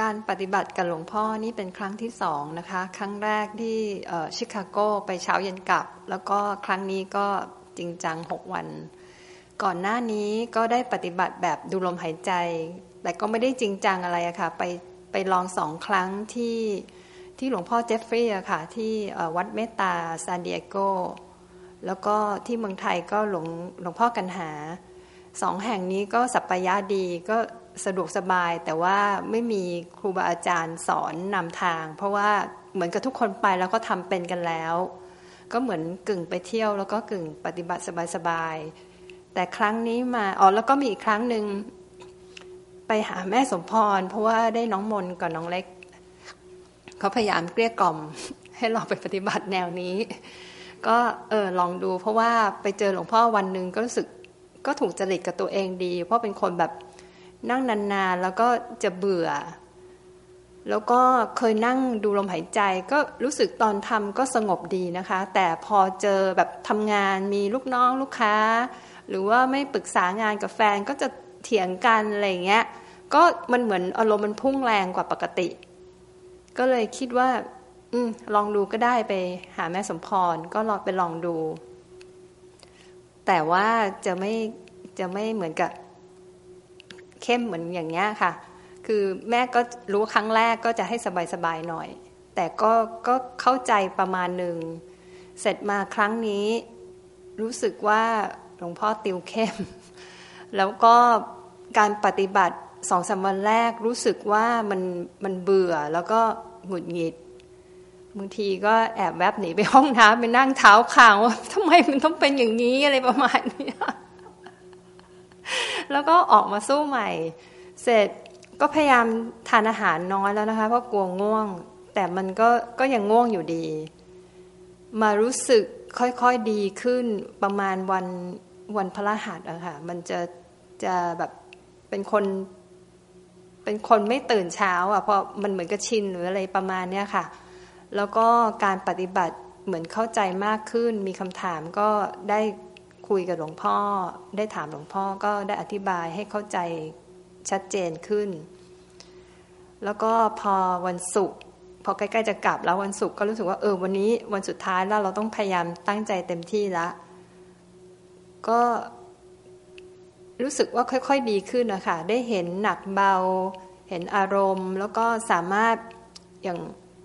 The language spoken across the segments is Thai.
การปฏิบัติกับหลวงพ่อนี่เป็นครั้งที่สองนะคะ ครั้งแรกที่ชิคาโกไปเช้าเย็นกลับ แล้วก็ครั้งนี้ก็จริงจังหกวัน ก่อนหน้านี้ก็ได้ปฏิบัติแบบดูลมหายใจ แต่ก็ไม่ได้จริงจังอะไรอะคะ่ะ ไปไปลองสองครั้งที่ที่หลวงพ่อเจฟฟรีย์อะค่ะ ที่วัดเมตตาซานดิเอโกแล้วก็ที่เมืองไทยก็หลวงหลวงพ่อกันหาสองแห่งนี้ก็สัปปายะดีก็ สะดวกสบาย แต่ว่าไม่มีครูบาอาจารย์สอนนำทาง เพราะว่าเหมือนกับทุกคนไปแล้วก็ทำเป็นกันแล้ว ก็เหมือนกึ่งไปเที่ยวแล้วก็กึ่งปฏิบัติสบายๆแต่ครั้งนี้มาอ๋อแล้วก็มีอีกครั้งหนึ่งไปหาแม่สมพร เพราะว่าได้น้องมนกับน้องเล็กเขาพยายามเกลี้ยกล่อม ให้เราไปปฏิบัติแนวนี้ ก็เออลองดู เพราะว่าไปเจอหลวงพ่อวันหนึ่งก็รู้สึกก็ถูกจริตกับตัวเองดี เพราะเป็นคนแบบ นั่งนานๆแล้วก็จะเบื่อ แล้วก็เคยนั่งดูลมหายใจ ก็รู้สึกตอนทำก็สงบดีนะคะ แต่พอเจอแบบทำงานมีลูกน้องลูกค้า หรือว่าไม่ปรึกษางานกับแฟนก็จะเถียงกันอะไรเงี้ย ก็มันเหมือนอารมณ์มันพุ่งแรงกว่าปกติ ก็เลยคิดว่า อืมลองดูก็ได้ไปหาแม่สมพรก็ลองไปลองดู แต่ว่าจะไม่จะไม่เหมือนกับ เข้มเหมือนอย่างเงี้ยค่ะ คือแม่ก็รู้ครั้งแรกก็จะให้สบายๆหน่อย แต่ก็ก็เข้าใจประมาณหนึ่ง เสร็จมาครั้งนี้รู้สึกว่าหลวงพ่อติวเข้ม แล้วก็การปฏิบัติสองสามวันแรกรู้สึกว่ามันมันเบื่อแล้วก็หงุดหงิดบางทีก็แอบแวบหนีไปห้องน้ำไปนั่งเท้าคางว่าทำไมมันต้องเป็นอย่างนี้อะไรประมาณนี้ แล้วก็ออกมาสู้ใหม่ เสร็จก็พยายามทานอาหารน้อยแล้วนะคะ เพราะกลัวง่วง แต่มันก็ก็ยังง่วงอยู่ดี มารู้สึกค่อยๆดีขึ้นประมาณวันวันพระรหัสอะค่ะ มันจะจะแบบเป็นคน เป็นคนไม่ตื่นเช้าอะเพราะมันเหมือนกับชินหรืออะไรประมาณเนี้ยค่ะ แล้วก็การปฏิบัติเหมือนเข้าใจมากขึ้น มีคำถามก็ได้ คุยกับหลวงพ่อ ได้ถามหลวงพ่อก็ได้อธิบายให้เข้าใจชัดเจนขึ้น แล้วก็พอวันศุกร์พอใกล้ๆจะกลับแล้ววันศุกร์ก็รู้สึกว่าเออวันนี้วันสุดท้ายแล้วเราต้องพยายามตั้งใจเต็มที่ละก็รู้สึกว่าค่อยๆดีขึ้นนะคะได้เห็นหนักเบา เห็นอารมณ์ แล้วก็สามารถอย่าง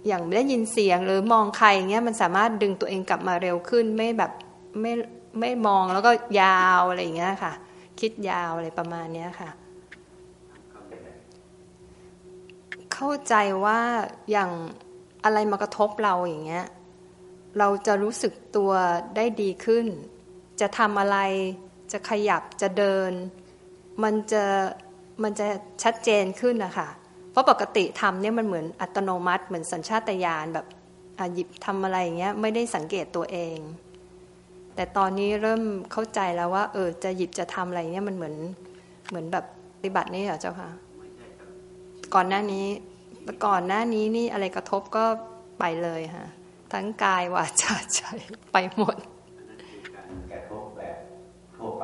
อย่างได้ยินเสียงหรือมองใครอย่างเงี้ยมันสามารถดึงตัวเองกลับมาเร็วขึ้นไม่แบบไม่ ไม่มองแล้วก็ยาวอะไรอย่างเงี้ยค่ะ คิดยาวอะไรประมาณเนี้ยค่ะ เข้าใจว่าอย่างอะไรมากระทบเราอย่างเงี้ย เราจะรู้สึกตัวได้ดีขึ้น จะทำอะไรจะขยับจะเดิน มันจะมันจะชัดเจนขึ้นนะคะเพราะปกติทำเนี่ยมันเหมือนอัตโนมัติ เหมือนสัญชาตญาณแบบหยิบทำอะไรอย่างเงี้ยไม่ได้สังเกตตัวเอง แต่ตอนนี้เริ่มเข้าใจแล้วว่า เออ จะหยิบจะทำอะไรเนี่ยมันเหมือนเหมือนแบบปฏิบัตินี่เหรอเจ้าค่ะ ก่อนหน้านี้ก่อนหน้านี้นี่อะไรกระทบก็ไปเลยค่ะทั้งกายวาจาใจไปหมด